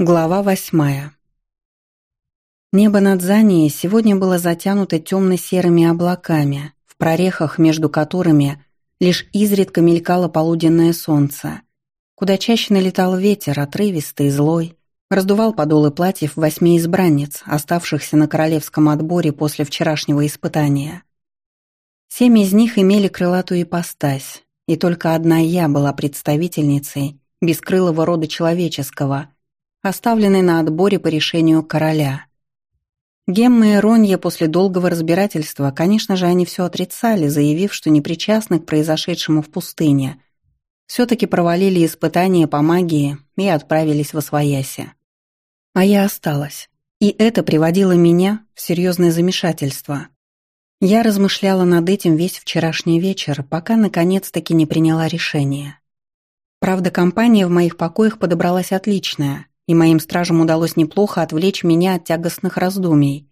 Глава восьмая. Небо над Занией сегодня было затянуто темно-серыми облаками, в прорехах между которыми лишь изредка мелькало полуденное солнце. Куда чаще налетал ветер, отрывистый, злой, раздувал подолы платьев восьми избранниц, оставшихся на королевском отборе после вчерашнего испытания. Семь из них имели крылатую ипостась, и только одна я была представительницей бескрылого рода человеческого – оставленный на отборе по решению короля. Гемма и Ронья после долгого разбирательства, конечно же, они все отрицали, заявив, что не причастны к произошедшему в пустыне. Все-таки провалили испытания по магии и отправились в Освояси. А я осталась. И это приводило меня в серьезное замешательство. Я размышляла над этим весь вчерашний вечер, пока наконец-таки не приняла решение. Правда, компания в моих покоях подобралась отличная и моим стражам удалось неплохо отвлечь меня от тягостных раздумий.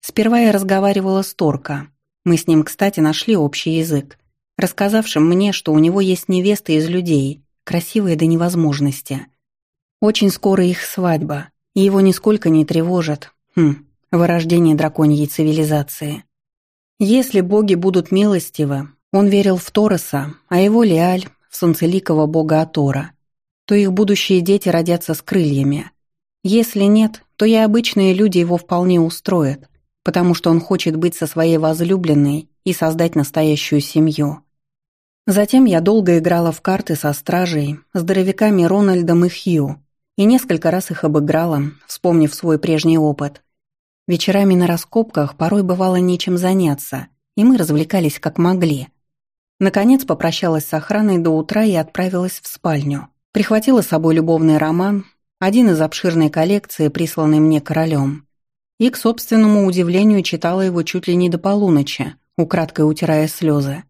Сперва я разговаривала с Торка. Мы с ним, кстати, нашли общий язык, рассказавшим мне, что у него есть невеста из людей, красивая до невозможности. Очень скоро их свадьба, и его нисколько не тревожит, хм, вырождение драконьей цивилизации. Если боги будут милостивы, он верил в Тороса, а его Лиаль — в солнцеликого бога Атора — то их будущие дети родятся с крыльями. Если нет, то и обычные люди его вполне устроят, потому что он хочет быть со своей возлюбленной и создать настоящую семью. Затем я долго играла в карты со стражей, здоровяками Рональдом и Хью, и несколько раз их обыграла, вспомнив свой прежний опыт. Вечерами на раскопках порой бывало нечем заняться, и мы развлекались как могли. Наконец попрощалась с охраной до утра и отправилась в спальню. Прихватила с собой любовный роман, один из обширной коллекции, присланный мне королем. И, к собственному удивлению, читала его чуть ли не до полуночи, украдкой утирая слезы.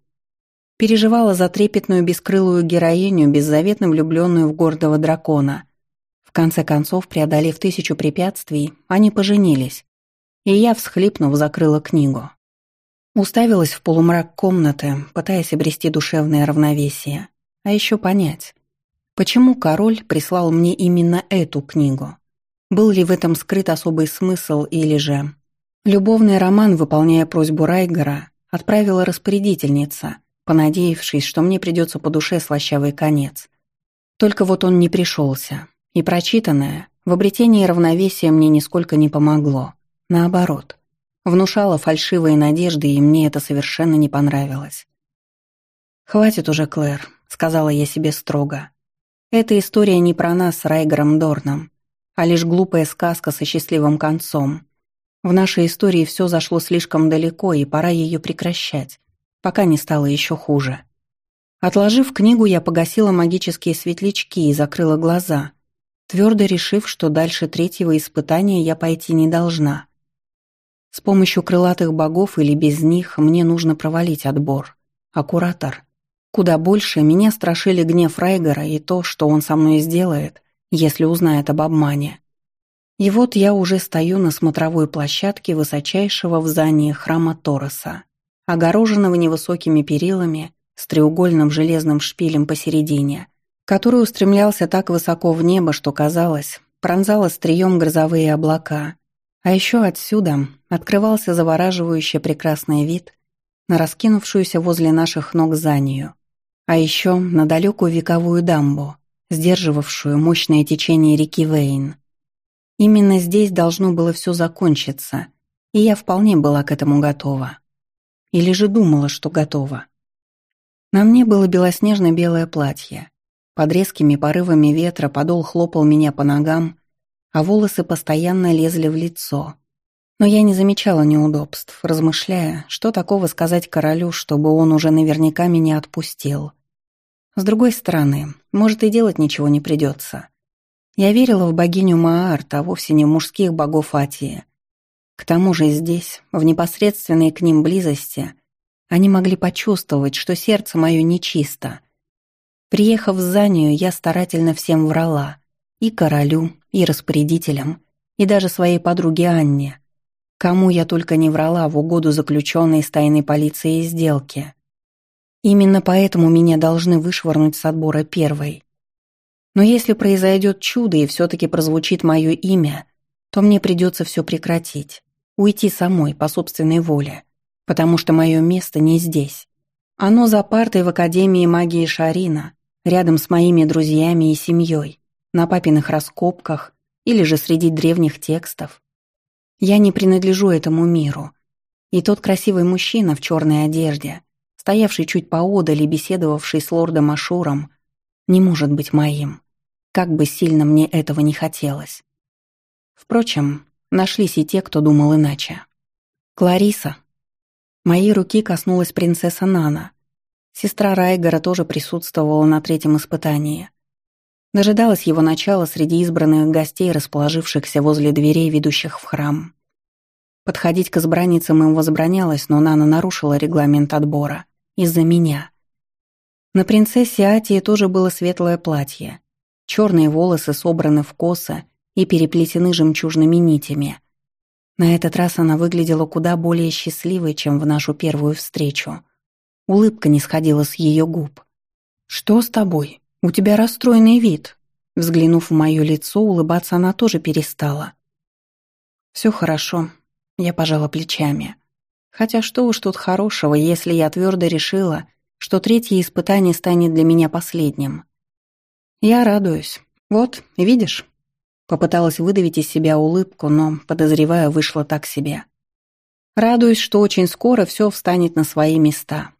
Переживала за трепетную бескрылую героиню, беззаветно влюбленную в гордого дракона. В конце концов, преодолев тысячу препятствий, они поженились. И я, всхлипнув, закрыла книгу. Уставилась в полумрак комнаты, пытаясь обрести душевное равновесие. А еще понять, Почему король прислал мне именно эту книгу? Был ли в этом скрыт особый смысл или же... Любовный роман, выполняя просьбу Райгера, отправила распорядительница, понадеявшись, что мне придется по душе слащавый конец. Только вот он не пришелся, и прочитанное в обретении равновесия мне нисколько не помогло. Наоборот, внушало фальшивые надежды, и мне это совершенно не понравилось. «Хватит уже, Клэр», — сказала я себе строго. Эта история не про нас с Райгером Дорном, а лишь глупая сказка со счастливым концом. В нашей истории все зашло слишком далеко, и пора ее прекращать, пока не стало еще хуже. Отложив книгу, я погасила магические светлячки и закрыла глаза, твердо решив, что дальше третьего испытания я пойти не должна. С помощью крылатых богов или без них мне нужно провалить отбор. А куратор Куда больше меня страшили гнев Райгера и то, что он со мной сделает, если узнает об обмане. И вот я уже стою на смотровой площадке высочайшего в здании храма Тороса, огороженного невысокими перилами с треугольным железным шпилем посередине, который устремлялся так высоко в небо, что казалось, пронзал острием грозовые облака. А еще отсюда открывался завораживающий прекрасный вид на раскинувшуюся возле наших ног Занию, а еще на далекую вековую дамбу, сдерживавшую мощное течение реки Вейн. Именно здесь должно было все закончиться, и я вполне была к этому готова. Или же думала, что готова. На мне было белоснежно-белое платье. Под резкими порывами ветра подол хлопал меня по ногам, а волосы постоянно лезли в лицо. Но я не замечала неудобств, размышляя, что такого сказать королю, чтобы он уже наверняка меня отпустил. С другой стороны, может и делать ничего не придется. Я верила в богиню Маарт, а вовсе не в мужских богов Атии. К тому же здесь, в непосредственной к ним близости, они могли почувствовать, что сердце мое нечисто. Приехав в Занию, я старательно всем врала. И королю, и распорядителям, и даже своей подруге Анне. Кому я только не врала в угоду заключенной с тайной полицией сделки. Именно поэтому меня должны вышвырнуть с отбора первой. Но если произойдет чудо и все-таки прозвучит мое имя, то мне придется все прекратить, уйти самой по собственной воле, потому что мое место не здесь. Оно за партой в Академии магии Шарина, рядом с моими друзьями и семьей, на папиных раскопках или же среди древних текстов. Я не принадлежу этому миру. И тот красивый мужчина в черной одежде, стоявший чуть поодаль и беседовавший с лордом Ашуром, не может быть моим, как бы сильно мне этого не хотелось. Впрочем, нашлись и те, кто думал иначе. Клариса, Моей руки коснулась принцесса Нана. Сестра Райгора тоже присутствовала на третьем испытании. Дожидалась его начала среди избранных гостей, расположившихся возле дверей, ведущих в храм. Подходить к избранницам им возбранялось, но Нана нарушила регламент отбора. Из-за меня. На принцессе Атии тоже было светлое платье. Черные волосы собраны в косы и переплетены жемчужными нитями — на этот раз она выглядела куда более счастливой, чем в нашу первую встречу. Улыбка не сходила с ее губ. «Что с тобой? У тебя расстроенный вид». Взглянув в мое лицо, улыбаться она тоже перестала. «Все хорошо», — я пожала плечами. «Хотя что уж тут хорошего, если я твердо решила, что третье испытание станет для меня последним. Я радуюсь. Вот, видишь, Попыталась выдавить из себя улыбку, но, подозревая, вышло так себе. Радуюсь, что очень скоро все встанет на свои места.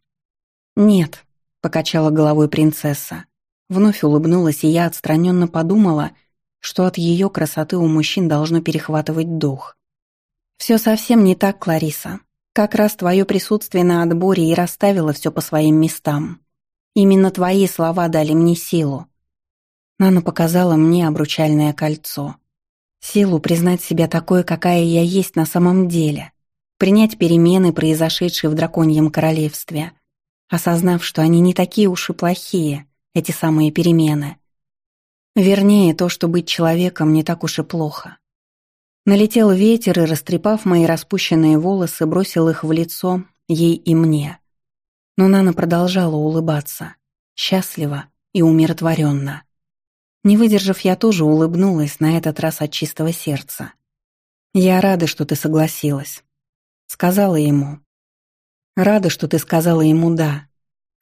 «Нет», — покачала головой принцесса. Вновь улыбнулась, и я отстраненно подумала, что от ее красоты у мужчин должно перехватывать дух. «Все совсем не так, Клариса. Как раз твое присутствие на отборе и расставило все по своим местам. Именно твои слова дали мне силу. Нана показала мне обручальное кольцо. Силу признать себя такой, какая я есть на самом деле. Принять перемены, произошедшие в драконьем королевстве. Осознав, что они не такие уж и плохие, эти самые перемены. Вернее, то, что быть человеком не так уж и плохо. Налетел ветер и, растрепав мои распущенные волосы, бросил их в лицо ей и мне. Но Нана продолжала улыбаться, счастливо и умиротворенно. Не выдержав, я тоже улыбнулась, на этот раз от чистого сердца. «Я рада, что ты согласилась», — сказала ему. «Рада, что ты сказала ему «да».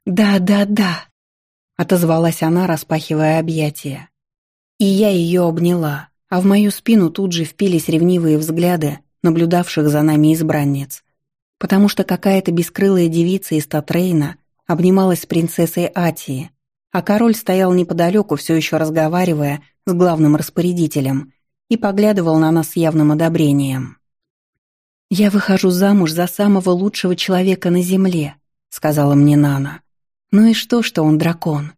«Да, да, да», — отозвалась она, распахивая объятия. И я ее обняла, а в мою спину тут же впились ревнивые взгляды наблюдавших за нами избранниц, потому что какая-то бескрылая девица из Татрейна обнималась с принцессой Атии, а король стоял неподалеку, все еще разговаривая с главным распорядителем и поглядывал на нас с явным одобрением. «Я выхожу замуж за самого лучшего человека на земле», — сказала мне Нана. «Ну и что, что он дракон?»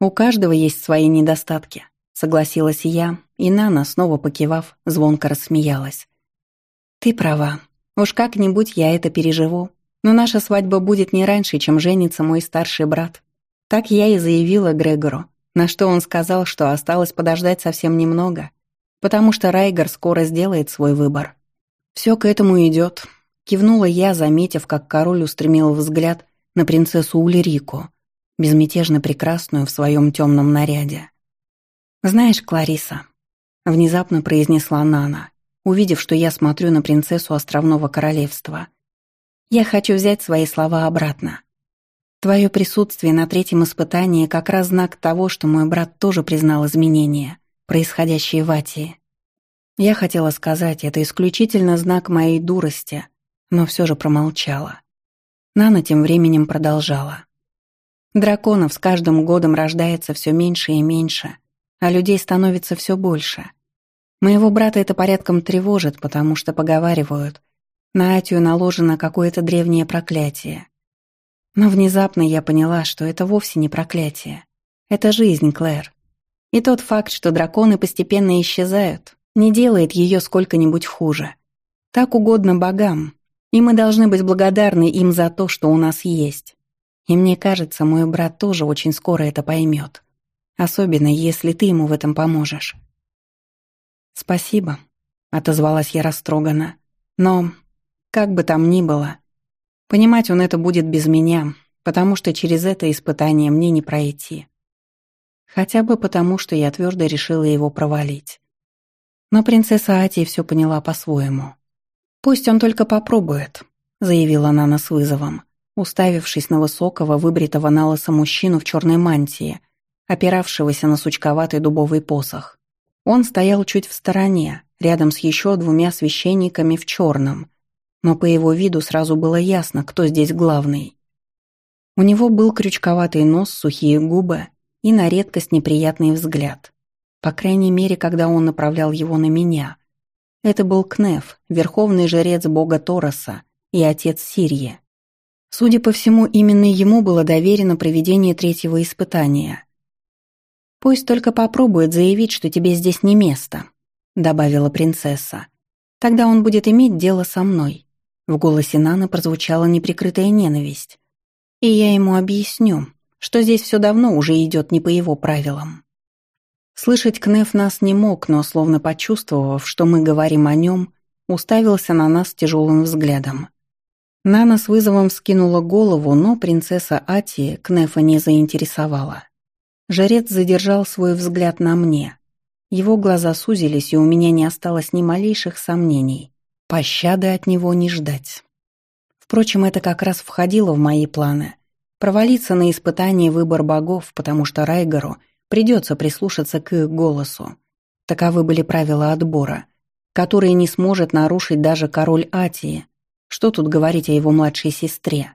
«У каждого есть свои недостатки», — согласилась я, и Нана, снова покивав, звонко рассмеялась. «Ты права. Уж как-нибудь я это переживу. Но наша свадьба будет не раньше, чем женится мой старший брат. Так я и заявила Грегору, на что он сказал, что осталось подождать совсем немного, потому что Райгер скоро сделает свой выбор. «Все к этому идет», — кивнула я, заметив, как король устремил взгляд на принцессу Ульрику, безмятежно прекрасную в своем темном наряде. «Знаешь, Клариса», — внезапно произнесла Нана, увидев, что я смотрю на принцессу Островного Королевства, «я хочу взять свои слова обратно. Твое присутствие на третьем испытании как раз знак того, что мой брат тоже признал изменения, происходящие в Атии. Я хотела сказать, это исключительно знак моей дурости, но все же промолчала. Нана тем временем продолжала. Драконов с каждым годом рождается все меньше и меньше, а людей становится все больше. Моего брата это порядком тревожит, потому что поговаривают, на Атию наложено какое-то древнее проклятие. Но внезапно я поняла, что это вовсе не проклятие. Это жизнь, Клэр. И тот факт, что драконы постепенно исчезают, не делает ее сколько-нибудь хуже. Так угодно богам, и мы должны быть благодарны им за то, что у нас есть. И мне кажется, мой брат тоже очень скоро это поймет. Особенно, если ты ему в этом поможешь. «Спасибо», — отозвалась я растроганно. «Но, как бы там ни было, Понимать он это будет без меня, потому что через это испытание мне не пройти. Хотя бы потому, что я твердо решила его провалить. Но принцесса Ати все поняла по-своему. «Пусть он только попробует», — заявила Нана с вызовом, уставившись на высокого, выбритого на мужчину в черной мантии, опиравшегося на сучковатый дубовый посох. Он стоял чуть в стороне, рядом с еще двумя священниками в черном, но по его виду сразу было ясно, кто здесь главный. У него был крючковатый нос, сухие губы и на редкость неприятный взгляд. По крайней мере, когда он направлял его на меня. Это был Кнеф, верховный жрец бога Тороса и отец Сирии. Судя по всему, именно ему было доверено проведение третьего испытания. «Пусть только попробует заявить, что тебе здесь не место», — добавила принцесса. «Тогда он будет иметь дело со мной». В голосе Наны прозвучала неприкрытая ненависть. «И я ему объясню, что здесь все давно уже идет не по его правилам». Слышать Кнеф нас не мог, но, словно почувствовав, что мы говорим о нем, уставился на нас тяжелым взглядом. Нана с вызовом скинула голову, но принцесса Ати Кнефа не заинтересовала. Жрец задержал свой взгляд на мне. Его глаза сузились, и у меня не осталось ни малейших сомнений. Пощады от него не ждать. Впрочем, это как раз входило в мои планы. Провалиться на испытание выбор богов, потому что Райгору придется прислушаться к их голосу. Таковы были правила отбора, которые не сможет нарушить даже король Атии. Что тут говорить о его младшей сестре?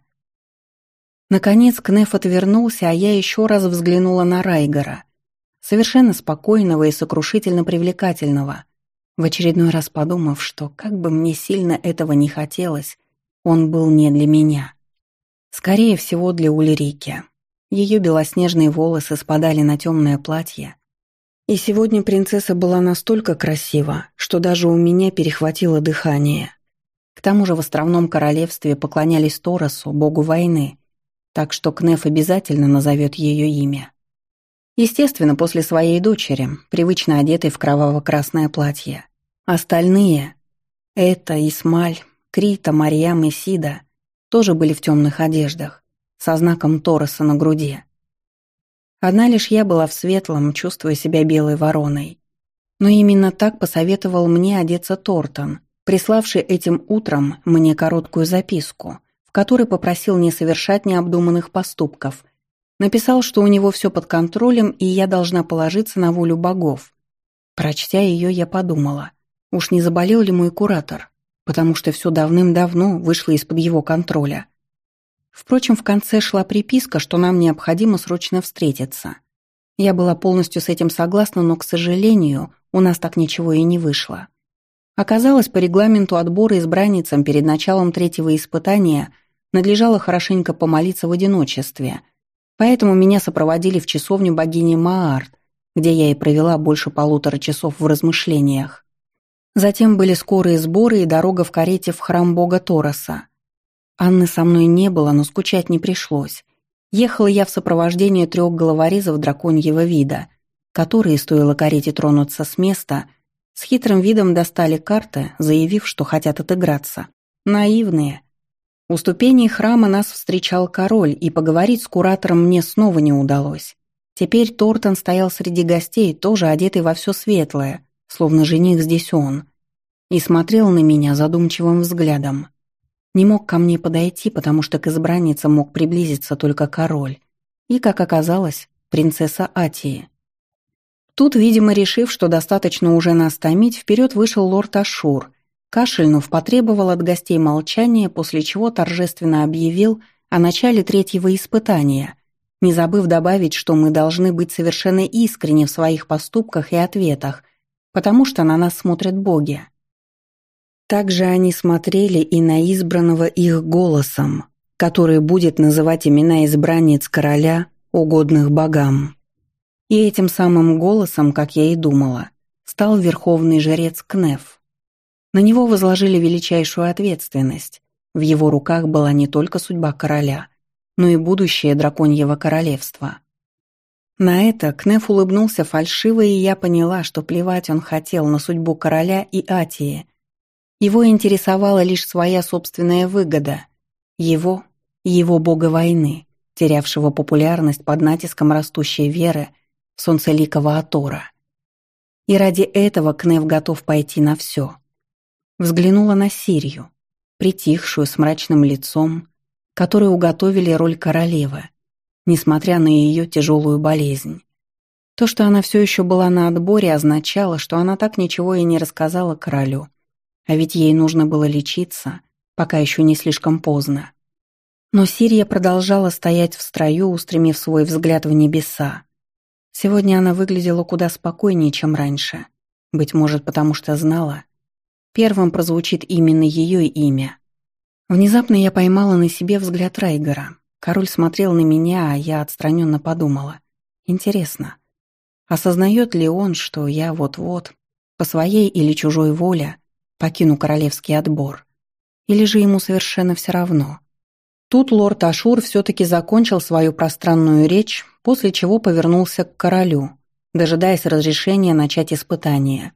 Наконец Кнеф отвернулся, а я еще раз взглянула на Райгора. Совершенно спокойного и сокрушительно привлекательного. В очередной раз подумав, что как бы мне сильно этого не хотелось, он был не для меня. Скорее всего, для Ульрики. Ее белоснежные волосы спадали на темное платье. И сегодня принцесса была настолько красива, что даже у меня перехватило дыхание. К тому же в островном королевстве поклонялись Торосу, богу войны, так что Кнеф обязательно назовет ее имя. Естественно, после своей дочери, привычно одетой в кроваво-красное платье. Остальные — это Исмаль, Крита, Марьям и Сида — тоже были в темных одеждах, со знаком Тороса на груди. Одна лишь я была в светлом, чувствуя себя белой вороной. Но именно так посоветовал мне одеться Тортон, приславший этим утром мне короткую записку — в которой попросил не совершать необдуманных поступков. Написал, что у него все под контролем, и я должна положиться на волю богов. Прочтя ее, я подумала, уж не заболел ли мой куратор, потому что все давным-давно вышло из-под его контроля. Впрочем, в конце шла приписка, что нам необходимо срочно встретиться. Я была полностью с этим согласна, но, к сожалению, у нас так ничего и не вышло. Оказалось, по регламенту отбора избранницам перед началом третьего испытания надлежало хорошенько помолиться в одиночестве, поэтому меня сопроводили в часовню богини Маарт, где я и провела больше полутора часов в размышлениях. Затем были скорые сборы и дорога в карете в храм бога Тороса. Анны со мной не было, но скучать не пришлось. Ехала я в сопровождении трех головорезов драконьего вида, которые, стоило карете тронуться с места, с хитрым видом достали карты, заявив, что хотят отыграться. Наивные. У ступеней храма нас встречал король, и поговорить с куратором мне снова не удалось. Теперь Тортон стоял среди гостей, тоже одетый во все светлое, словно жених здесь он, и смотрел на меня задумчивым взглядом. Не мог ко мне подойти, потому что к избраннице мог приблизиться только король и, как оказалось, принцесса Атии. Тут, видимо, решив, что достаточно уже нас томить, вперед вышел лорд Ашур Кашельнув потребовал от гостей молчания, после чего торжественно объявил о начале третьего испытания, не забыв добавить, что мы должны быть совершенно искренни в своих поступках и ответах, потому что на нас смотрят боги. Также они смотрели и на избранного их голосом, который будет называть имена избранниц короля, угодных богам. И этим самым голосом, как я и думала, стал верховный жрец Кнеф. На него возложили величайшую ответственность. В его руках была не только судьба короля, но и будущее драконьего королевства. На это Кнеф улыбнулся фальшиво, и я поняла, что плевать он хотел на судьбу короля и Атии. Его интересовала лишь своя собственная выгода. Его его бога войны, терявшего популярность под натиском растущей веры солнцеликого Атора. И ради этого Кнев готов пойти на все. Взглянула на Сирию, притихшую с мрачным лицом, которой уготовили роль королевы, несмотря на ее тяжелую болезнь. То, что она все еще была на отборе, означало, что она так ничего и не рассказала королю. А ведь ей нужно было лечиться, пока еще не слишком поздно. Но Сирия продолжала стоять в строю, устремив свой взгляд в небеса. Сегодня она выглядела куда спокойнее, чем раньше. Быть может, потому что знала. Первым прозвучит именно ее имя. Внезапно я поймала на себе взгляд Райгера. Король смотрел на меня, а я отстраненно подумала. Интересно, осознает ли он, что я вот-вот, по своей или чужой воле, покину королевский отбор? Или же ему совершенно все равно? Тут лорд Ашур все-таки закончил свою пространную речь, после чего повернулся к королю, дожидаясь разрешения начать испытание.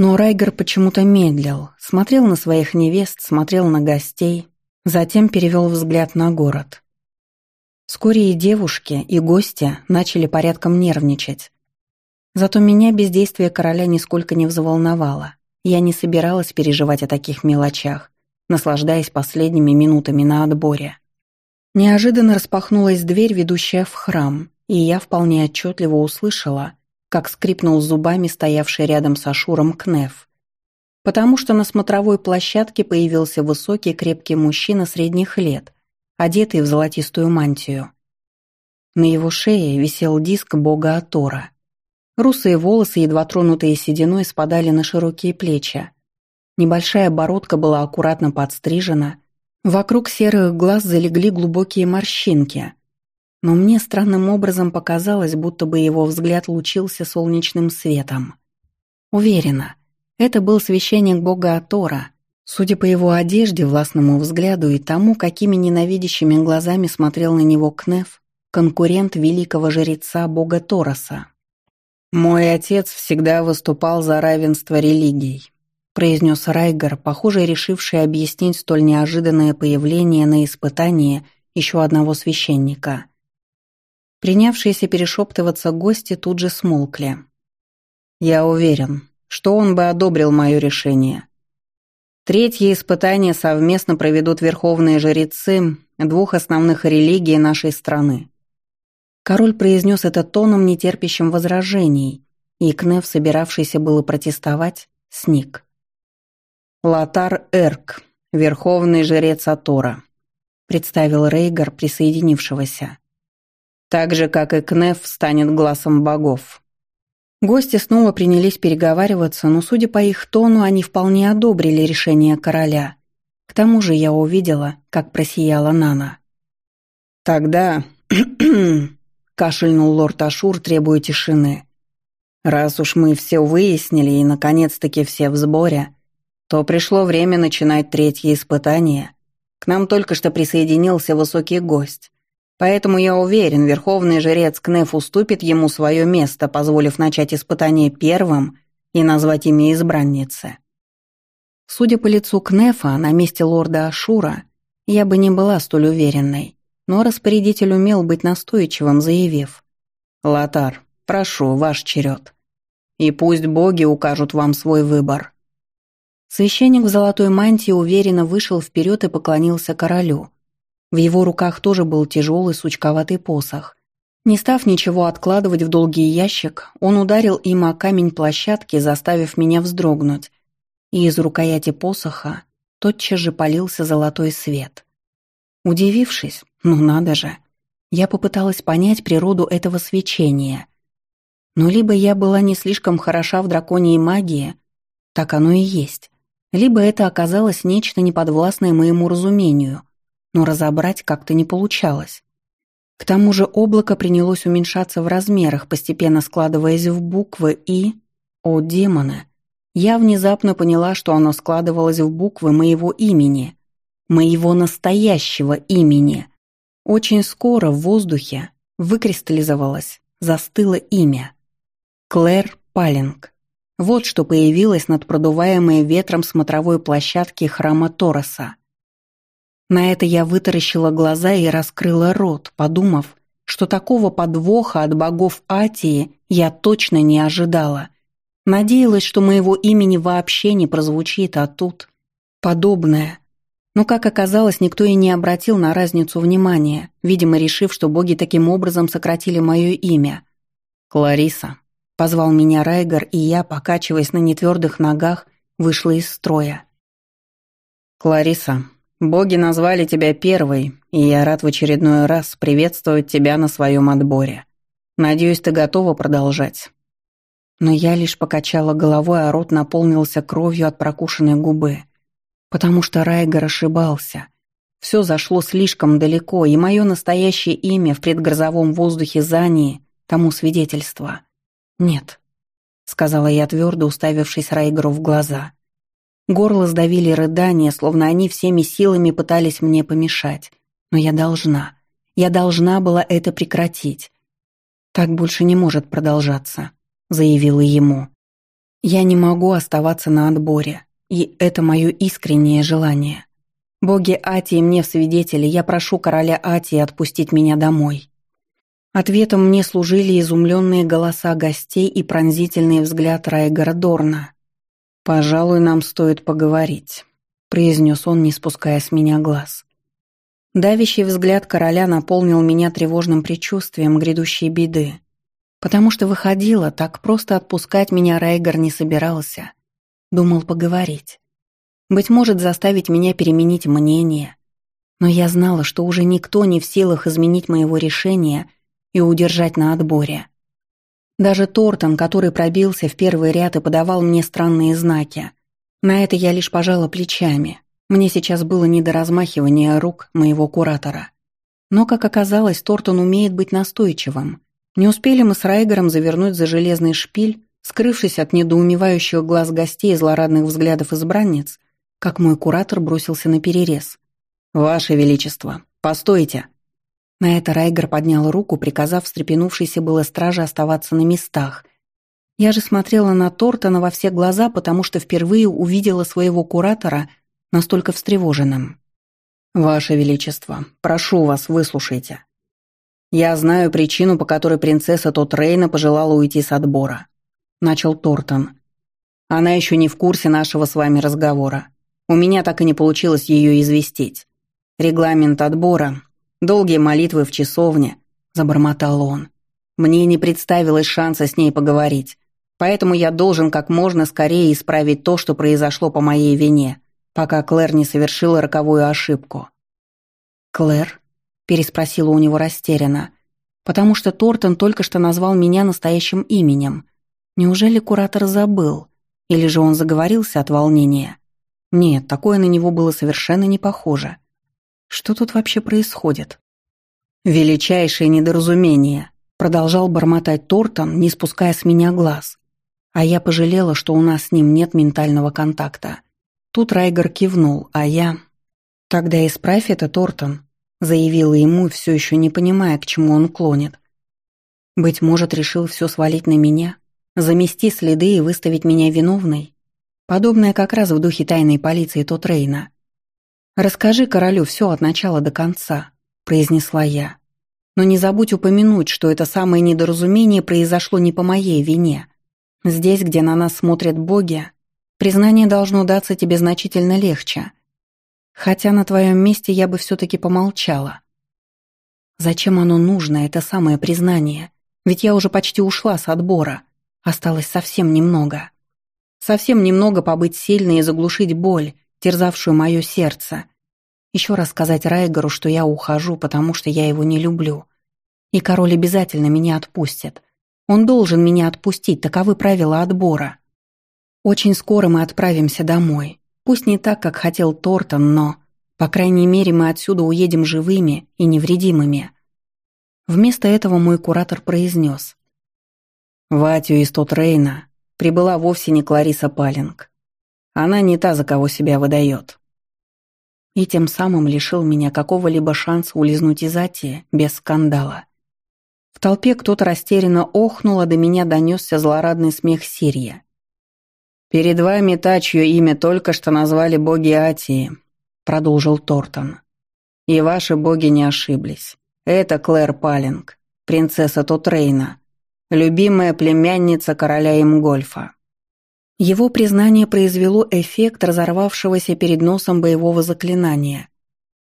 Но Райгер почему-то медлил, смотрел на своих невест, смотрел на гостей, затем перевел взгляд на город. Вскоре и девушки, и гости начали порядком нервничать. Зато меня бездействие короля нисколько не взволновало. Я не собиралась переживать о таких мелочах, наслаждаясь последними минутами на отборе. Неожиданно распахнулась дверь, ведущая в храм, и я вполне отчетливо услышала, как скрипнул зубами стоявший рядом с Ашуром Кнеф. Потому что на смотровой площадке появился высокий крепкий мужчина средних лет, одетый в золотистую мантию. На его шее висел диск бога Атора. Русые волосы, едва тронутые сединой, спадали на широкие плечи. Небольшая бородка была аккуратно подстрижена – Вокруг серых глаз залегли глубокие морщинки. Но мне странным образом показалось, будто бы его взгляд лучился солнечным светом. Уверена, это был священник бога Атора. Судя по его одежде, властному взгляду и тому, какими ненавидящими глазами смотрел на него Кнеф, конкурент великого жреца бога Тороса. «Мой отец всегда выступал за равенство религий», произнес Райгер, похоже, решивший объяснить столь неожиданное появление на испытании еще одного священника. Принявшиеся перешептываться гости тут же смолкли. «Я уверен, что он бы одобрил мое решение. Третье испытание совместно проведут верховные жрецы двух основных религий нашей страны». Король произнес это тоном, нетерпящим возражений, и Кнев, собиравшийся было протестовать, сник. «Латар Эрк, верховный жрец Атора», — представил Рейгар присоединившегося. «Так же, как и Кнеф, станет глазом богов». Гости снова принялись переговариваться, но, судя по их тону, они вполне одобрили решение короля. К тому же я увидела, как просияла Нана. «Тогда...» — кашельнул лорд Ашур, требуя тишины. «Раз уж мы все выяснили и, наконец-таки, все в сборе...» то пришло время начинать третье испытание. К нам только что присоединился высокий гость. Поэтому я уверен, верховный жрец Кнеф уступит ему свое место, позволив начать испытание первым и назвать имя избранницы. Судя по лицу Кнефа на месте лорда Ашура, я бы не была столь уверенной, но распорядитель умел быть настойчивым, заявив. «Лотар, прошу, ваш черед. И пусть боги укажут вам свой выбор». Священник в золотой мантии уверенно вышел вперед и поклонился королю. В его руках тоже был тяжелый сучковатый посох. Не став ничего откладывать в долгий ящик, он ударил им о камень площадки, заставив меня вздрогнуть. И из рукояти посоха тотчас же полился золотой свет. Удивившись, ну надо же, я попыталась понять природу этого свечения. Но либо я была не слишком хороша в драконьей магии, так оно и есть. Либо это оказалось нечто неподвластное моему разумению, но разобрать как-то не получалось. К тому же облако принялось уменьшаться в размерах, постепенно складываясь в буквы и... О, демоны! Я внезапно поняла, что оно складывалось в буквы моего имени. Моего настоящего имени. Очень скоро в воздухе выкристаллизовалось, застыло имя. Клэр Палинг. Вот что появилось над продуваемой ветром смотровой площадки храма Тороса. На это я вытаращила глаза и раскрыла рот, подумав, что такого подвоха от богов Атии я точно не ожидала. Надеялась, что моего имени вообще не прозвучит, а тут подобное. Но, как оказалось, никто и не обратил на разницу внимания, видимо, решив, что боги таким образом сократили мое имя. «Клариса», — позвал меня Райгар, и я, покачиваясь на нетвердых ногах, вышла из строя. «Клариса, боги назвали тебя первой, и я рад в очередной раз приветствовать тебя на своем отборе. Надеюсь, ты готова продолжать». Но я лишь покачала головой, а рот наполнился кровью от прокушенной губы. Потому что Райгар ошибался. Все зашло слишком далеко, и мое настоящее имя в предгрозовом воздухе Зании тому свидетельство. «Нет», — сказала я твердо, уставившись Райгару в глаза. Горло сдавили рыдания, словно они всеми силами пытались мне помешать. Но я должна. Я должна была это прекратить. «Так больше не может продолжаться», — заявила ему. «Я не могу оставаться на отборе, и это мое искреннее желание. Боги Атии мне в свидетели, я прошу короля Атии отпустить меня домой». Ответом мне служили изумленные голоса гостей и пронзительный взгляд Райгара Дорна. «Пожалуй, нам стоит поговорить», — произнес он, не спуская с меня глаз. Давящий взгляд короля наполнил меня тревожным предчувствием грядущей беды. Потому что выходило, так просто отпускать меня Райгар не собирался. Думал поговорить. Быть может, заставить меня переменить мнение. Но я знала, что уже никто не в силах изменить моего решения и удержать на отборе. Даже Тортон, который пробился в первый ряд и подавал мне странные знаки. На это я лишь пожала плечами. Мне сейчас было не до размахивания рук моего куратора. Но, как оказалось, Тортон умеет быть настойчивым. Не успели мы с Райгером завернуть за железный шпиль, скрывшись от недоумевающих глаз гостей и злорадных взглядов избранниц, как мой куратор бросился на перерез. «Ваше Величество, постойте!» На это Райгер поднял руку, приказав встрепенувшейся было страже оставаться на местах. Я же смотрела на Тортона во все глаза, потому что впервые увидела своего куратора настолько встревоженным. «Ваше Величество, прошу вас, выслушайте. Я знаю причину, по которой принцесса Тотрейна пожелала уйти с отбора», — начал Тортон. «Она еще не в курсе нашего с вами разговора. У меня так и не получилось ее известить. Регламент отбора Долгие молитвы в часовне», — забормотал он. «Мне не представилось шанса с ней поговорить, поэтому я должен как можно скорее исправить то, что произошло по моей вине, пока Клэр не совершила роковую ошибку». «Клэр?» — переспросила у него растерянно, потому что Тортон только что назвал меня настоящим именем. Неужели куратор забыл? Или же он заговорился от волнения? Нет, такое на него было совершенно не похоже. Что тут вообще происходит? Величайшее недоразумение, продолжал бормотать Тортон, не спуская с меня глаз. А я пожалела, что у нас с ним нет ментального контакта. Тут Райгер кивнул, а я... «Тогда исправь это, Тортон», — заявила ему, все еще не понимая, к чему он клонит. «Быть может, решил все свалить на меня, замести следы и выставить меня виновной?» Подобное как раз в духе тайной полиции Тотрейна. «Расскажи королю все от начала до конца», — произнесла я. «Но не забудь упомянуть, что это самое недоразумение произошло не по моей вине. Здесь, где на нас смотрят боги, признание должно даться тебе значительно легче. Хотя на твоем месте я бы все-таки помолчала. Зачем оно нужно, это самое признание? Ведь я уже почти ушла с отбора. Осталось совсем немного. Совсем немного побыть сильной и заглушить боль, терзавшую мое сердце. Еще раз сказать Райгору, что я ухожу, потому что я его не люблю. И король обязательно меня отпустит. Он должен меня отпустить, таковы правила отбора. Очень скоро мы отправимся домой. Пусть не так, как хотел Тортон, но, по крайней мере, мы отсюда уедем живыми и невредимыми. Вместо этого мой куратор произнес. Ватю из Тотрейна прибыла вовсе не Клариса Палинг. Она не та, за кого себя выдает. И тем самым лишил меня какого-либо шанса улизнуть из Атии без скандала. В толпе кто-то растерянно охнул, а до меня донесся злорадный смех Сирия. «Перед вами та, чье имя только что назвали боги Атии», — продолжил Тортон. «И ваши боги не ошиблись. Это Клэр Палинг. принцесса Тотрейна, любимая племянница короля Имгольфа. Его признание произвело эффект разорвавшегося перед носом боевого заклинания.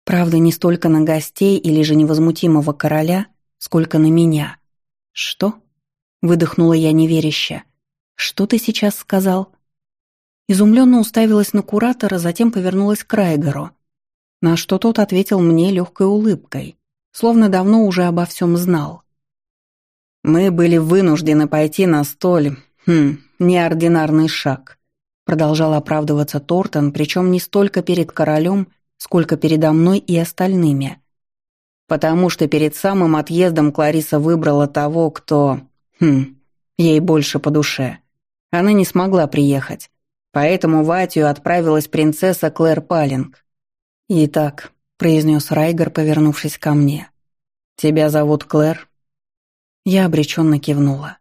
Правда, не столько на гостей или же невозмутимого короля, сколько на меня. «Что?» — выдохнула я неверяще. «Что ты сейчас сказал?» Изумленно уставилась на куратора, затем повернулась к Райгеру. На что тот ответил мне легкой улыбкой, словно давно уже обо всем знал. «Мы были вынуждены пойти на столь, хм, неординарный шаг», продолжал оправдываться Тортон, причем не столько перед королем, сколько передо мной и остальными. Потому что перед самым отъездом Клариса выбрала того, кто, хм, ей больше по душе. Она не смогла приехать. Поэтому в Атию отправилась принцесса Клэр Палинг. «Итак», — произнес Райгер, повернувшись ко мне, — «тебя зовут Клэр?» Я обреченно кивнула.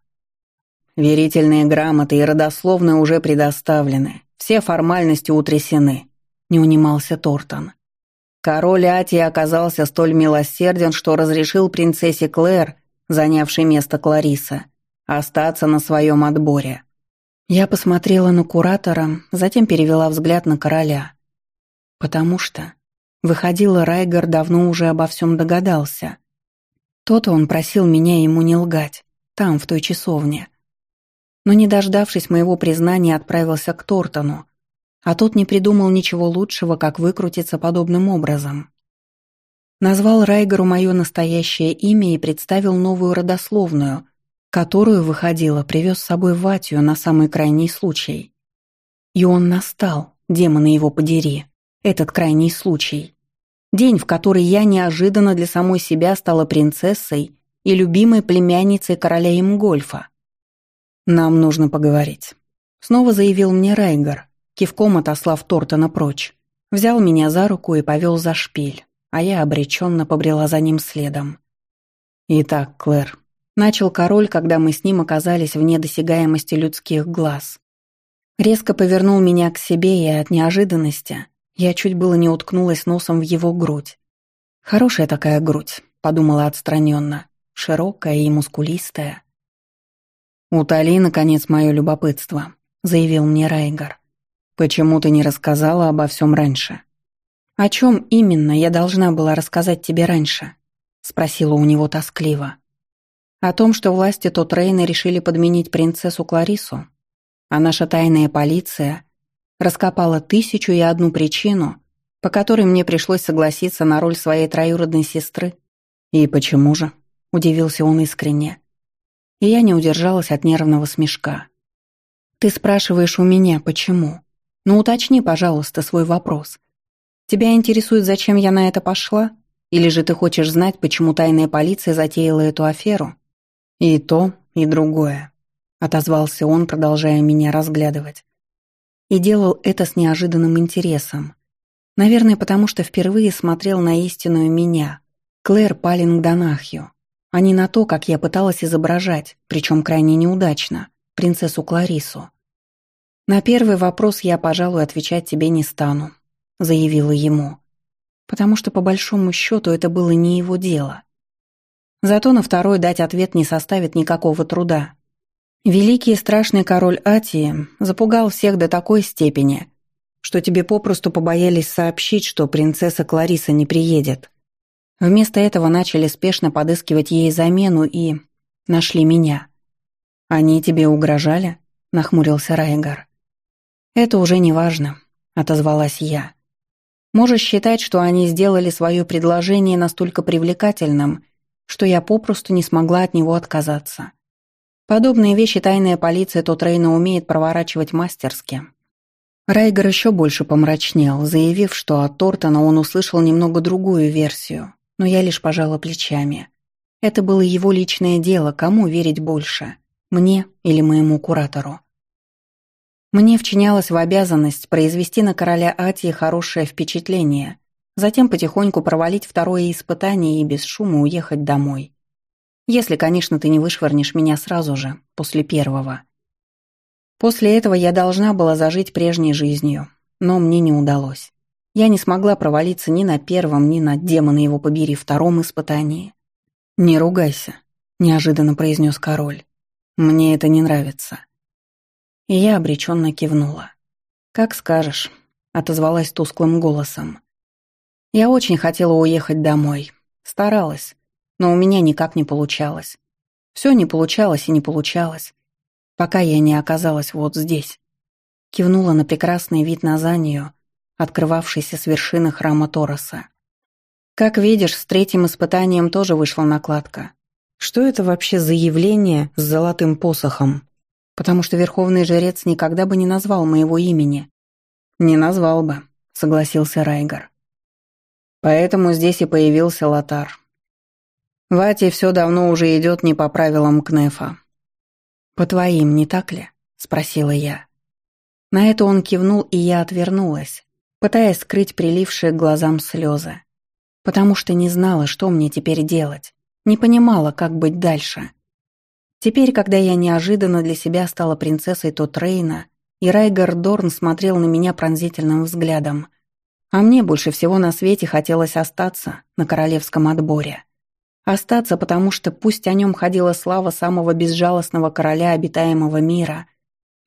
«Верительные грамоты и родословные уже предоставлены, все формальности утрясены», — не унимался Тортон. Король Атии оказался столь милосерден, что разрешил принцессе Клэр, занявшей место Клариса, остаться на своем отборе. Я посмотрела на куратора, затем перевела взгляд на короля. Потому что, выходило, Райгар давно уже обо всем догадался. То-то он просил меня ему не лгать, там, в той часовне. Но не дождавшись моего признания, отправился к Тортону, а тот не придумал ничего лучшего, как выкрутиться подобным образом. Назвал Райгару мое настоящее имя и представил новую родословную, которую, выходила, привез с собой Ватью на самый крайний случай. И он настал, демоны его подери, этот крайний случай. День, в который я неожиданно для самой себя стала принцессой и любимой племянницей короля Имгольфа. «Нам нужно поговорить», — снова заявил мне Райгар, кивком отослав Тортона прочь. Взял меня за руку и повел за шпиль, а я обреченно побрела за ним следом. «Итак, Клэр, Начал король, когда мы с ним оказались вне досягаемости людских глаз. Резко повернул меня к себе, и от неожиданности я чуть было не уткнулась носом в его грудь. «Хорошая такая грудь», — подумала отстраненно, широкая и мускулистая. «Утоли, наконец, мое любопытство», — заявил мне Райгар. «Почему ты не рассказала обо всем раньше?» «О чем именно я должна была рассказать тебе раньше?» — спросила у него тоскливо. О том, что власти Тотрейна решили подменить принцессу Кларису, а наша тайная полиция раскопала тысячу и одну причину, по которой мне пришлось согласиться на роль своей троюродной сестры. «И почему же?» — удивился он искренне. И я не удержалась от нервного смешка. «Ты спрашиваешь у меня, почему? Ну уточни, пожалуйста, свой вопрос. Тебя интересует, зачем я на это пошла? Или же ты хочешь знать, почему тайная полиция затеяла эту аферу?» «И то, и другое», — отозвался он, продолжая меня разглядывать. И делал это с неожиданным интересом. Наверное, потому что впервые смотрел на истинную меня, Клэр Палинг Донахью, а не на то, как я пыталась изображать, причем крайне неудачно, принцессу Кларису. «На первый вопрос я, пожалуй, отвечать тебе не стану», — заявила ему. Потому что, по большому счету, это было не его дело. Зато на второй дать ответ не составит никакого труда. Великий и страшный король Атии запугал всех до такой степени, что тебе попросту побоялись сообщить, что принцесса Клариса не приедет. Вместо этого начали спешно подыскивать ей замену и... нашли меня. «Они тебе угрожали?» — нахмурился Райгар. «Это уже не важно», — отозвалась я. «Можешь считать, что они сделали свое предложение настолько привлекательным, что я попросту не смогла от него отказаться. Подобные вещи тайная полиция Тотрейна умеет проворачивать мастерски. Райгер еще больше помрачнел, заявив, что от Тортона он услышал немного другую версию, но я лишь пожала плечами. Это было его личное дело, кому верить больше, мне или моему куратору. Мне вчинялось в обязанность произвести на короля Атии хорошее впечатление, Затем потихоньку провалить второе испытание и без шума уехать домой. Если, конечно, ты не вышвырнешь меня сразу же, после первого. После этого я должна была зажить прежней жизнью, но мне не удалось. Я не смогла провалиться ни на первом, ни на демона его побери втором испытании. «Не ругайся», — неожиданно произнес король. «Мне это не нравится». И я обреченно кивнула. «Как скажешь», — отозвалась тусклым голосом. Я очень хотела уехать домой. Старалась, но у меня никак не получалось. Все не получалось и не получалось, пока я не оказалась вот здесь. Кивнула на прекрасный вид на Занию, открывавшийся с вершины храма Тороса. Как видишь, с третьим испытанием тоже вышла накладка. Что это вообще за явление с золотым посохом? Потому что верховный жрец никогда бы не назвал моего имени. Не назвал бы, согласился Райгар. Поэтому здесь и появился Лотар. Вати все давно уже идет не по правилам Кнефа. «По твоим, не так ли?» — спросила я. На это он кивнул, и я отвернулась, пытаясь скрыть прилившие к глазам слезы потому что не знала, что мне теперь делать, не понимала, как быть дальше. Теперь, когда я неожиданно для себя стала принцессой Тотрейна, и Райгар Дорн смотрел на меня пронзительным взглядом, а мне больше всего на свете хотелось остаться на королевском отборе. Остаться, потому что пусть о нем ходила слава самого безжалостного короля обитаемого мира,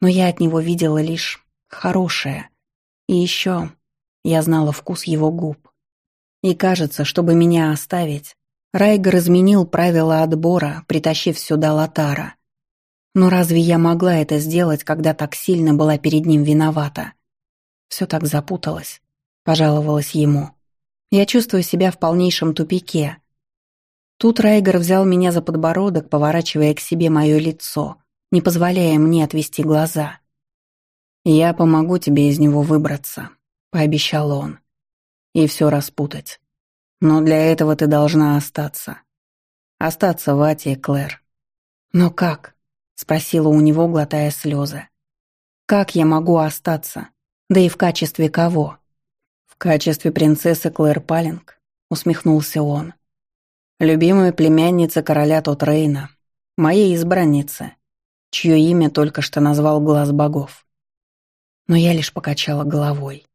но я от него видела лишь хорошее. И еще я знала вкус его губ. И кажется, чтобы меня оставить, Райгер изменил правила отбора, притащив сюда Латара. Но разве я могла это сделать, когда так сильно была перед ним виновата? Все так запуталось, пожаловалась ему. Я чувствую себя в полнейшем тупике. Тут Райгер взял меня за подбородок, поворачивая к себе мое лицо, не позволяя мне отвести глаза. «Я помогу тебе из него выбраться», — пообещал он и все распутать. Но для этого ты должна остаться. Остаться в Ате, Клэр. Но как? Спросила у него, глотая слезы. Как я могу остаться? Да и в качестве кого? В качестве принцессы Клэр Палинг, усмехнулся он. Любимая племянница короля Тотрейна, моей избранницы, чье имя только что назвал глаз богов. Но я лишь покачала головой.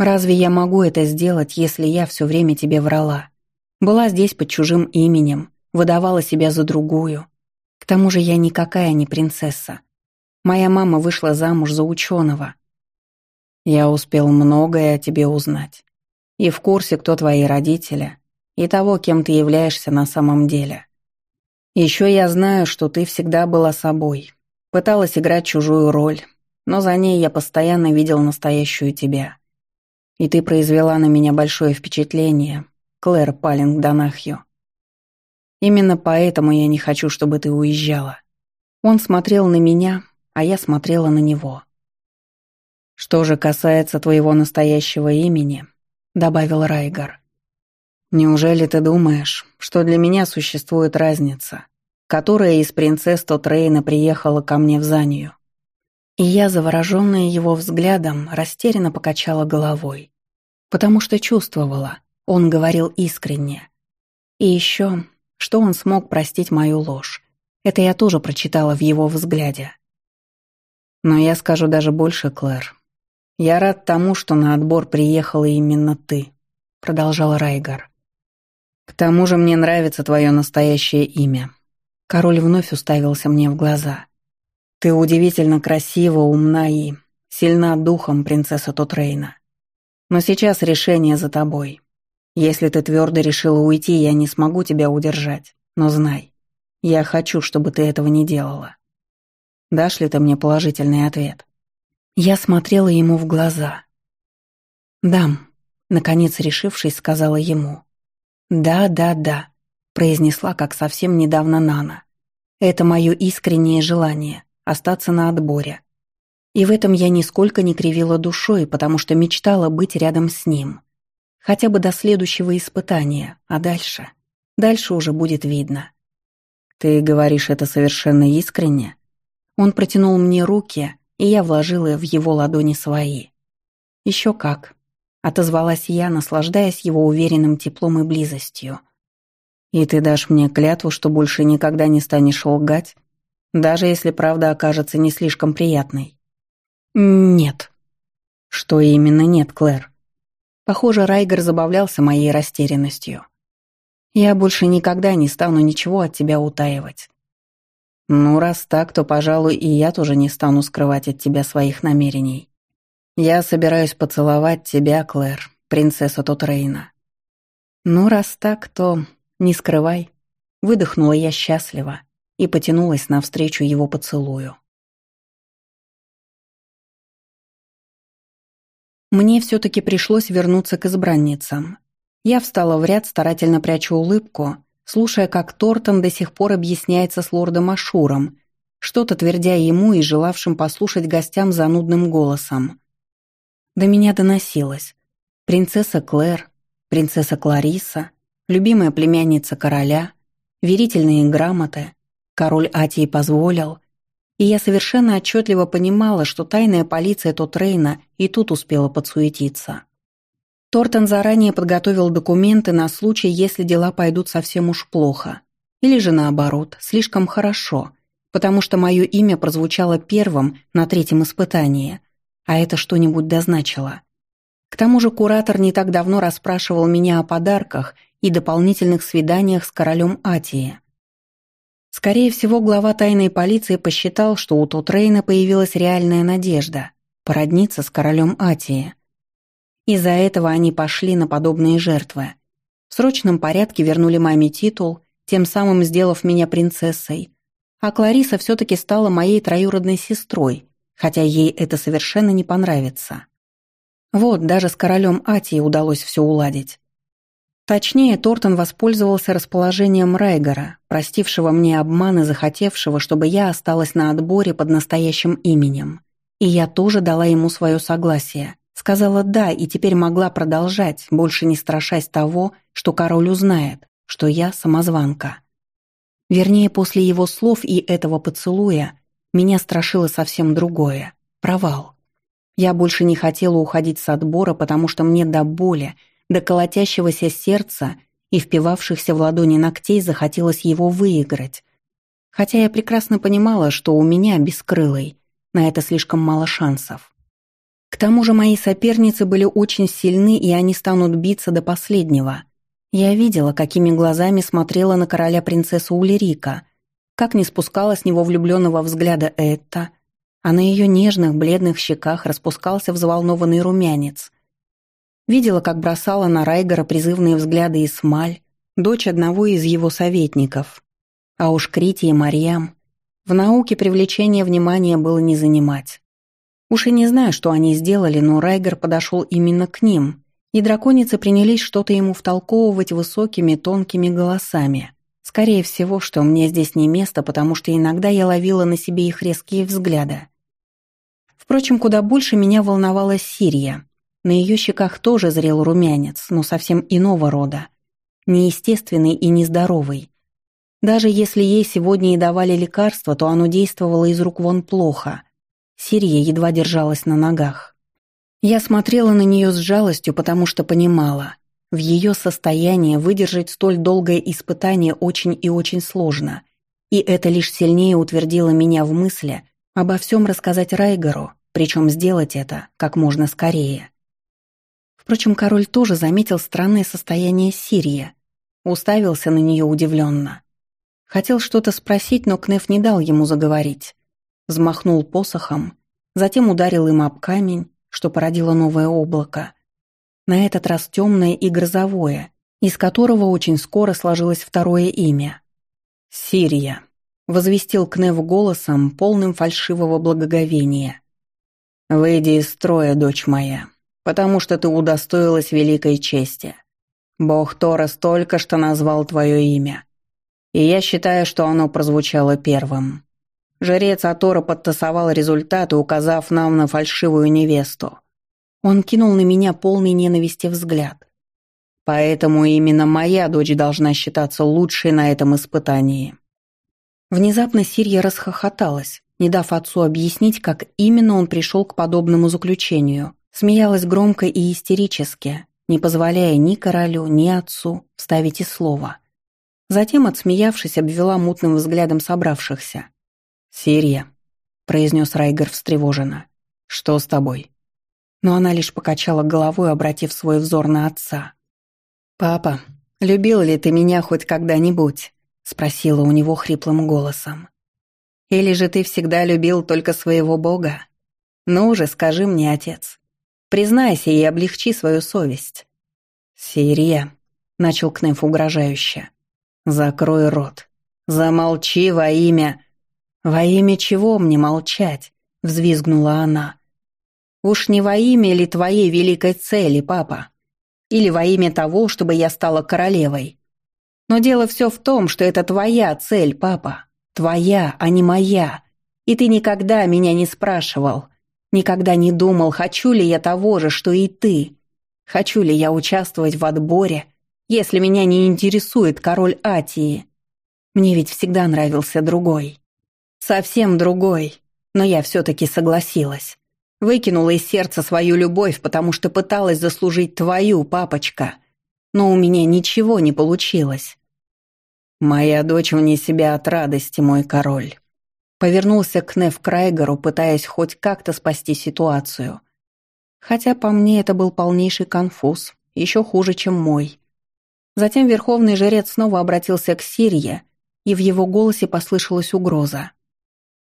Разве я могу это сделать, если я все время тебе врала? Была здесь под чужим именем, выдавала себя за другую. К тому же я никакая не принцесса. Моя мама вышла замуж за ученого. Я успел многое о тебе узнать. И в курсе, кто твои родители, и того, кем ты являешься на самом деле. Еще я знаю, что ты всегда была собой, пыталась играть чужую роль, но за ней я постоянно видел настоящую тебя. И ты произвела на меня большое впечатление, Клэр Палинг Донахью. Именно поэтому я не хочу, чтобы ты уезжала. Он смотрел на меня, а я смотрела на него. Что же касается твоего настоящего имени, добавил Райгар. Неужели ты думаешь, что для меня существует разница, которая из принцесс Тотрейна приехала ко мне в Занию? И я, завороженная его взглядом, растерянно покачала головой. Потому что чувствовала, он говорил искренне. И еще, что он смог простить мою ложь. Это я тоже прочитала в его взгляде. Но я скажу даже больше, Клэр. Я рад тому, что на отбор приехала именно ты, продолжал Райгар. К тому же мне нравится твое настоящее имя. Король вновь уставился мне в глаза. Ты удивительно красива, умна и сильна духом, принцесса Тотрейна. Но сейчас решение за тобой. Если ты твердо решила уйти, я не смогу тебя удержать. Но знай, я хочу, чтобы ты этого не делала. Дашь ли ты мне положительный ответ? Я смотрела ему в глаза. «Дам», — наконец решившись, сказала ему. «Да, да, да», — произнесла, как совсем недавно Нана. «Это мое искреннее желание остаться на отборе. И в этом я нисколько не кривила душой, потому что мечтала быть рядом с ним. Хотя бы до следующего испытания, а дальше? Дальше уже будет видно. «Ты говоришь это совершенно искренне?» Он протянул мне руки, и я вложила в его ладони свои. «Еще как», — отозвалась я, наслаждаясь его уверенным теплом и близостью. «И ты дашь мне клятву, что больше никогда не станешь лгать даже если правда окажется не слишком приятной. Нет. Что именно нет, Клэр? Похоже, Райгер забавлялся моей растерянностью. Я больше никогда не стану ничего от тебя утаивать. Ну, раз так, то, пожалуй, и я тоже не стану скрывать от тебя своих намерений. Я собираюсь поцеловать тебя, Клэр, принцесса Тотрейна. Ну, раз так, то не скрывай. Выдохнула я счастливо и потянулась навстречу его поцелую. Мне все-таки пришлось вернуться к избранницам. Я встала в ряд, старательно пряча улыбку, слушая, как Тортон до сих пор объясняется с лордом Ашуром, что-то твердя ему и желавшим послушать гостям занудным голосом. До меня доносилось. Принцесса Клэр, принцесса Клариса, любимая племянница короля, верительные грамоты, король Атии позволил, и я совершенно отчетливо понимала, что тайная полиция Тотрейна и тут успела подсуетиться. Тортон заранее подготовил документы на случай, если дела пойдут совсем уж плохо. Или же наоборот, слишком хорошо, потому что мое имя прозвучало первым на третьем испытании, а это что-нибудь дозначило. К тому же куратор не так давно расспрашивал меня о подарках и дополнительных свиданиях с королем Атии. Скорее всего, глава тайной полиции посчитал, что у Тотрейна появилась реальная надежда породниться с королем Атии. Из-за этого они пошли на подобные жертвы. В срочном порядке вернули маме титул, тем самым сделав меня принцессой. А Клариса все-таки стала моей троюродной сестрой, хотя ей это совершенно не понравится. Вот, даже с королем Атии удалось все уладить. Точнее, Тортон воспользовался расположением Райгора, простившего мне обман и захотевшего, чтобы я осталась на отборе под настоящим именем. И я тоже дала ему свое согласие. Сказала «да» и теперь могла продолжать, больше не страшась того, что король узнает, что я самозванка. Вернее, после его слов и этого поцелуя меня страшило совсем другое – провал. Я больше не хотела уходить с отбора, потому что мне до боли – до колотящегося сердца и впивавшихся в ладони ногтей захотелось его выиграть. Хотя я прекрасно понимала, что у меня, бескрылой, на это слишком мало шансов. К тому же мои соперницы были очень сильны, и они станут биться до последнего. Я видела, какими глазами смотрела на короля принцесса Улерика, как не спускала с него влюбленного взгляда Этта, а на ее нежных бледных щеках распускался взволнованный румянец – Видела, как бросала на Райгора призывные взгляды Исмаль, дочь одного из его советников. А уж Крити и Марьям. В науке привлечение внимания было не занимать. Уж и не знаю, что они сделали, но Райгер подошел именно к ним, и драконицы принялись что-то ему втолковывать высокими тонкими голосами. Скорее всего, что мне здесь не место, потому что иногда я ловила на себе их резкие взгляды. Впрочем, куда больше меня волновала Сирия. На ее щеках тоже зрел румянец, но совсем иного рода. Неестественный и нездоровый. Даже если ей сегодня и давали лекарство, то оно действовало из рук вон плохо. Сирия едва держалась на ногах. Я смотрела на нее с жалостью, потому что понимала. В ее состоянии выдержать столь долгое испытание очень и очень сложно. И это лишь сильнее утвердило меня в мысли обо всем рассказать Райгору, причем сделать это как можно скорее. Впрочем, король тоже заметил странное состояние Сирии. Уставился на нее удивленно. Хотел что-то спросить, но Кнеф не дал ему заговорить. Взмахнул посохом, затем ударил им об камень, что породило новое облако. На этот раз темное и грозовое, из которого очень скоро сложилось второе имя. «Сирия», — возвестил Кнев голосом, полным фальшивого благоговения. «Выйди из строя, дочь моя потому что ты удостоилась великой чести. Бог Торос только что назвал твое имя. И я считаю, что оно прозвучало первым. Жрец Атора подтасовал результаты, указав нам на фальшивую невесту. Он кинул на меня полный ненависти взгляд. Поэтому именно моя дочь должна считаться лучшей на этом испытании. Внезапно Сирия расхохоталась, не дав отцу объяснить, как именно он пришел к подобному заключению – Смеялась громко и истерически, не позволяя ни королю, ни отцу вставить и слова. Затем, отсмеявшись, обвела мутным взглядом собравшихся. «Сирия», — произнес Райгер встревоженно, — «что с тобой?» Но она лишь покачала головой, обратив свой взор на отца. «Папа, «Любил ли ты меня хоть когда-нибудь?» — спросила у него хриплым голосом. «Или же ты всегда любил только своего Бога? Ну же, скажи мне, отец. Признайся и облегчи свою совесть». «Сирия», — начал Кнеф угрожающе, — «закрой рот. Замолчи во имя...» «Во имя чего мне молчать?» — взвизгнула она. «Уж не во имя ли твоей великой цели, папа? Или во имя того, чтобы я стала королевой? Но дело все в том, что это твоя цель, папа. Твоя, а не моя. И ты никогда меня не спрашивал. Никогда не думал, хочу ли я того же, что и ты. Хочу ли я участвовать в отборе, если меня не интересует король Атии. Мне ведь всегда нравился другой. Совсем другой. Но я все-таки согласилась. Выкинула из сердца свою любовь, потому что пыталась заслужить твою, папочка. Но у меня ничего не получилось. Моя дочь вне себя от радости, мой король. Повернулся к Нев Крайгеру, пытаясь хоть как-то спасти ситуацию. Хотя по мне это был полнейший конфуз, еще хуже, чем мой. Затем верховный жрец снова обратился к Сирье, и в его голосе послышалась угроза.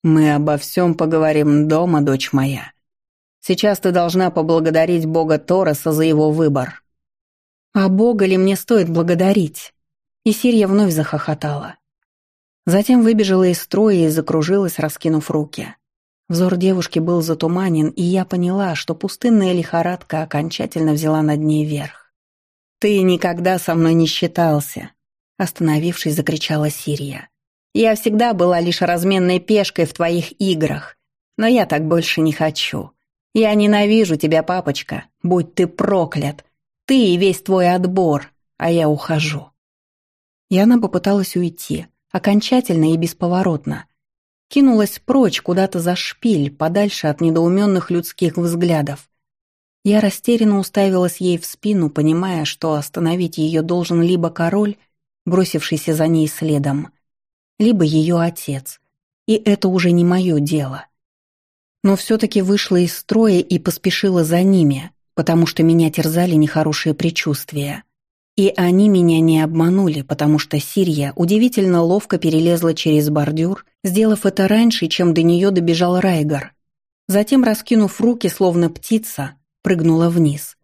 «Мы обо всем поговорим дома, дочь моя. Сейчас ты должна поблагодарить бога Тороса за его выбор». «А бога ли мне стоит благодарить?» И Сирия вновь захохотала. Затем выбежала из строя и закружилась, раскинув руки. Взор девушки был затуманен, и я поняла, что пустынная лихорадка окончательно взяла над ней верх. «Ты никогда со мной не считался», — остановившись, закричала Сирия. Я всегда была лишь разменной пешкой в твоих играх. Но я так больше не хочу. Я ненавижу тебя, папочка. Будь ты проклят. Ты и весь твой отбор, а я ухожу». Яна попыталась уйти, окончательно и бесповоротно. Кинулась прочь куда-то за шпиль, подальше от недоуменных людских взглядов. Я растерянно уставилась ей в спину, понимая, что остановить ее должен либо король, бросившийся за ней следом, либо ее отец. И это уже не мое дело. Но все-таки вышла из строя и поспешила за ними, потому что меня терзали нехорошие предчувствия. И они меня не обманули, потому что Сирия удивительно ловко перелезла через бордюр, сделав это раньше, чем до нее добежал Райгар. Затем, раскинув руки, словно птица, прыгнула вниз.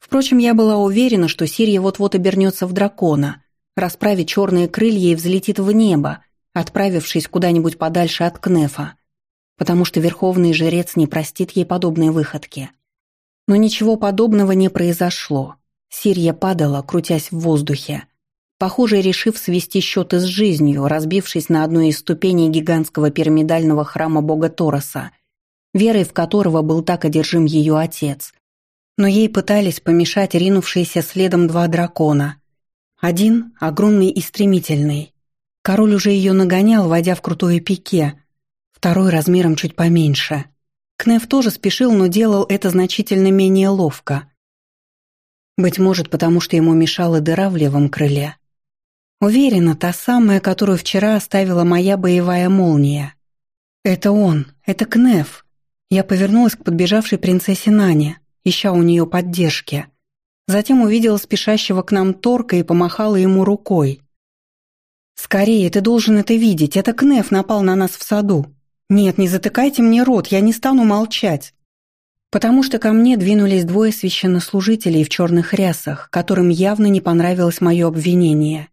Впрочем, я была уверена, что Сирия вот-вот обернется в дракона, расправит черные крылья и взлетит в небо, отправившись куда-нибудь подальше от Кнефа, потому что верховный жрец не простит ей подобные выходки. Но ничего подобного не произошло. Сирия падала, крутясь в воздухе, похоже, решив свести счеты с жизнью, разбившись на одной из ступеней гигантского пирамидального храма бога Тороса, верой в которого был так одержим ее отец. Но ей пытались помешать ринувшиеся следом два дракона, один — огромный и стремительный. Король уже ее нагонял, войдя в крутое пике. Второй размером чуть поменьше. Кнеф тоже спешил, но делал это значительно менее ловко. Быть может, потому что ему мешала дыра в левом крыле. Уверена, та самая, которую вчера оставила моя боевая молния. Это он, это Кнеф. Я повернулась к подбежавшей принцессе Нане, ища у нее поддержки. Затем увидела спешащего к нам Торка и помахала ему рукой. «Скорее, ты должен это видеть. Это Кнеф напал на нас в саду. Нет, не затыкайте мне рот, я не стану молчать». Потому что ко мне двинулись двое священнослужителей в черных рясах, которым явно не понравилось мое обвинение.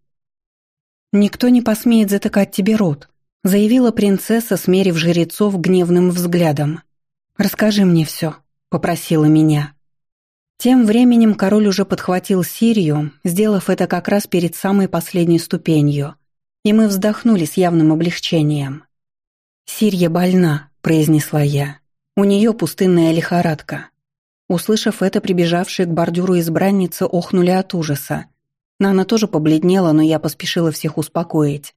«Никто не посмеет затыкать тебе рот», — заявила принцесса, смерив жрецов гневным взглядом. «Расскажи мне все», — попросила меня. Тем временем король уже подхватил Сирию, сделав это как раз перед самой последней ступенью, и мы вздохнули с явным облегчением. «Сирия больна», — произнесла я. «У нее пустынная лихорадка». Услышав это, прибежавшие к бордюру избранницы охнули от ужаса. Нана тоже побледнела, но я поспешила всех успокоить.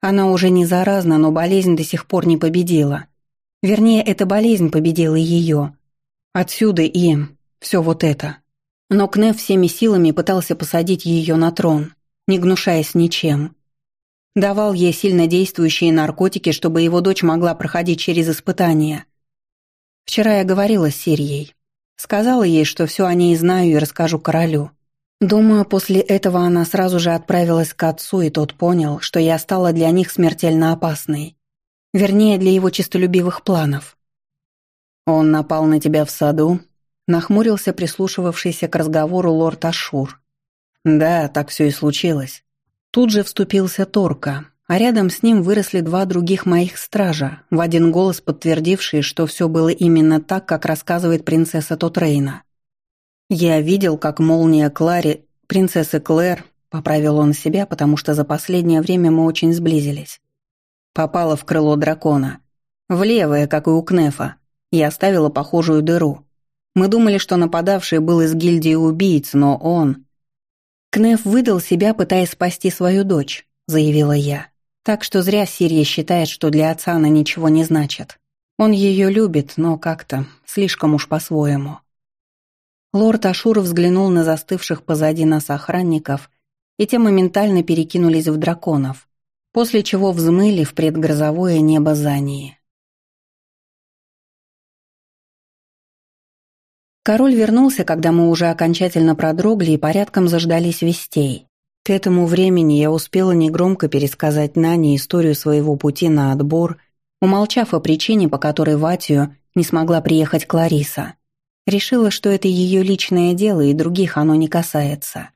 Она уже не заразна, но болезнь до сих пор не победила. Вернее, эта болезнь победила ее. Отсюда и все вот это. Но Кнеф всеми силами пытался посадить ее на трон, не гнушаясь ничем. Давал ей сильно действующие наркотики, чтобы его дочь могла проходить через испытания. Вчера я говорила с Сирией. Сказала ей, что все о ней знаю и расскажу королю. Думаю, после этого она сразу же отправилась к отцу, и тот понял, что я стала для них смертельно опасной. Вернее, для его честолюбивых планов. «Он напал на тебя в саду?» — нахмурился прислушивавшийся к разговору лорд Ашур. «Да, так все и случилось». Тут же вступился Торка, а рядом с ним выросли два других моих стража, в один голос подтвердившие, что все было именно так, как рассказывает принцесса Тотрейна. Я видел, как молния Клари, принцессы Клэр, поправил он себя, потому что за последнее время мы очень сблизились, попала в крыло дракона. В левое, как и у Кнефа, и оставила похожую дыру. Мы думали, что нападавший был из гильдии убийц, но он... Кнеф выдал себя, пытаясь спасти свою дочь, заявила я. Так что зря Сирия считает, что для отца она ничего не значит. Он ее любит, но как-то слишком уж по-своему. Лорд Ашур взглянул на застывших позади нас охранников, и те моментально перекинулись в драконов, после чего взмыли в предгрозовое небо Зании. Король вернулся, когда мы уже окончательно продрогли и порядком заждались вестей. К этому времени я успела негромко пересказать Нане историю своего пути на отбор, умолчав о причине, по которой в Атию не смогла приехать Клариса. Решила, что это ее личное дело и других оно не касается.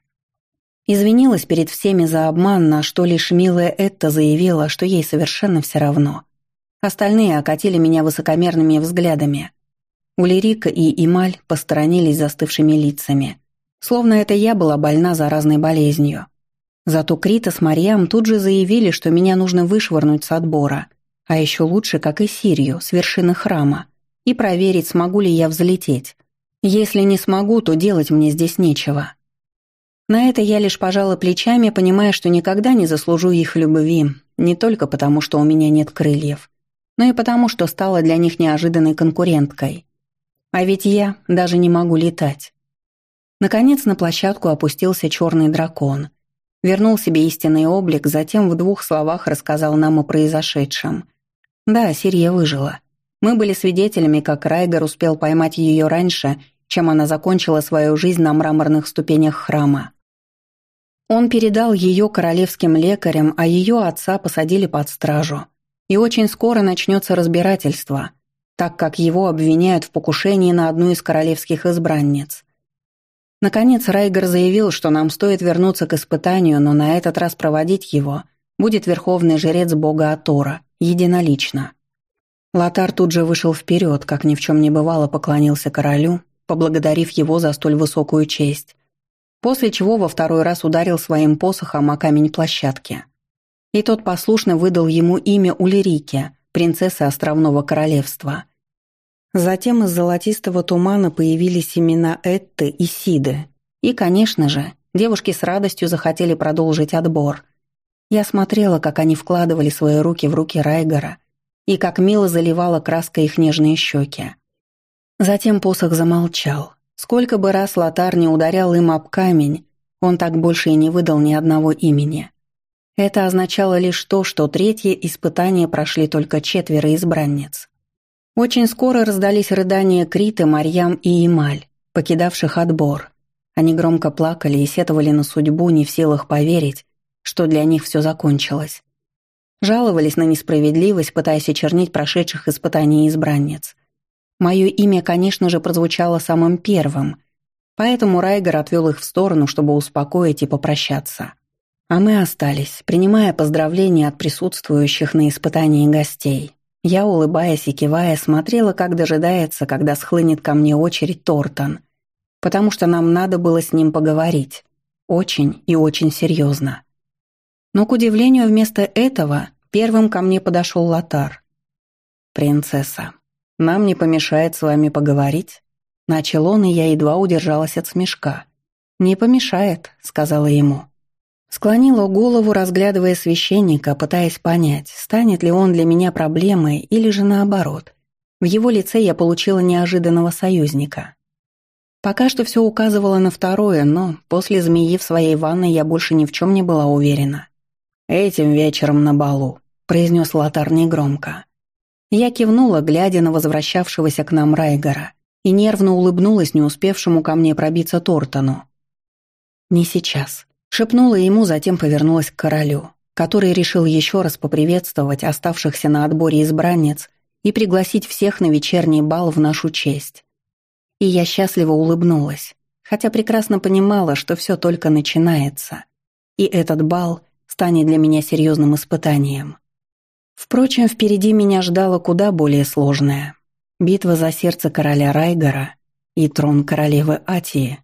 Извинилась перед всеми за обман, на что лишь милая Этта заявила, что ей совершенно все равно. Остальные окатили меня высокомерными взглядами. Улирика и Ималь посторонились застывшими лицами. Словно это я была больна заразной болезнью. Зато Крита с Марьям тут же заявили, что меня нужно вышвырнуть с отбора, а еще лучше, как и Сирию, с вершины храма, и проверить, смогу ли я взлететь. Если не смогу, то делать мне здесь нечего. На это я лишь пожала плечами, понимая, что никогда не заслужу их любви, не только потому, что у меня нет крыльев, но и потому, что стала для них неожиданной конкуренткой. А ведь я даже не могу летать. Наконец на площадку опустился черный дракон. Вернул себе истинный облик, затем в двух словах рассказал нам о произошедшем. Да, Сирия выжила. Мы были свидетелями, как Райгер успел поймать ее раньше, чем она закончила свою жизнь на мраморных ступенях храма. Он передал ее королевским лекарям, а ее отца посадили под стражу. И очень скоро начнется разбирательство, так как его обвиняют в покушении на одну из королевских избранниц. Наконец Райгер заявил, что нам стоит вернуться к испытанию, но на этот раз проводить его будет верховный жрец бога Атора, единолично. Лотар тут же вышел вперед, как ни в чем не бывало, поклонился королю, поблагодарив его за столь высокую честь, после чего во второй раз ударил своим посохом о камень площадки. И тот послушно выдал ему имя Улерики, принцессы Островного Королевства. Затем из золотистого тумана появились имена Этты и Сиды. И, конечно же, девушки с радостью захотели продолжить отбор. Я смотрела, как они вкладывали свои руки в руки Райгора – и как мило заливала краска их нежные щеки. Затем посох замолчал. Сколько бы раз Лотар не ударял им об камень, он так больше и не выдал ни одного имени. Это означало лишь то, что третье испытание прошли только четверо избранниц. Очень скоро раздались рыдания Криты, Марьям и Ималь, покидавших отбор. Они громко плакали и сетовали на судьбу, не в силах поверить, что для них все закончилось. Жаловались на несправедливость, пытаясь очернить прошедших испытаний избранниц. Мое имя, конечно же, прозвучало самым первым, поэтому Райгер отвел их в сторону, чтобы успокоить и попрощаться. А мы остались, принимая поздравления от присутствующих на испытании гостей. Я, улыбаясь и кивая, смотрела, как дожидается, когда схлынет ко мне очередь Тортон, потому что нам надо было с ним поговорить. Очень и очень серьезно. Но, к удивлению, вместо этого первым ко мне подошел Лотар. «Принцесса, нам не помешает с вами поговорить?» Начал он, и я едва удержалась от смешка. «Не помешает», — сказала ему. Склонила голову, разглядывая священника, пытаясь понять, станет ли он для меня проблемой или же наоборот. В его лице я получила неожиданного союзника. Пока что все указывало на второе, но после змеи в своей ванной я больше ни в чем не была уверена. «Этим вечером на балу», — произнес Лотар негромко. Я кивнула, глядя на возвращавшегося к нам Райгора, и нервно улыбнулась не успевшему ко мне пробиться Тортону. «Не сейчас», — шепнула ему, затем повернулась к королю, который решил еще раз поприветствовать оставшихся на отборе избранниц и пригласить всех на вечерний бал в нашу честь. И я счастливо улыбнулась, хотя прекрасно понимала, что все только начинается, и этот бал станет для меня серьезным испытанием. Впрочем, впереди меня ждало куда более сложное. Битва за сердце короля Райгора и трон королевы Атии